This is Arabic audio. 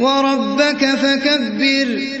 وَرَبَّكَ فَكَبِّرْ.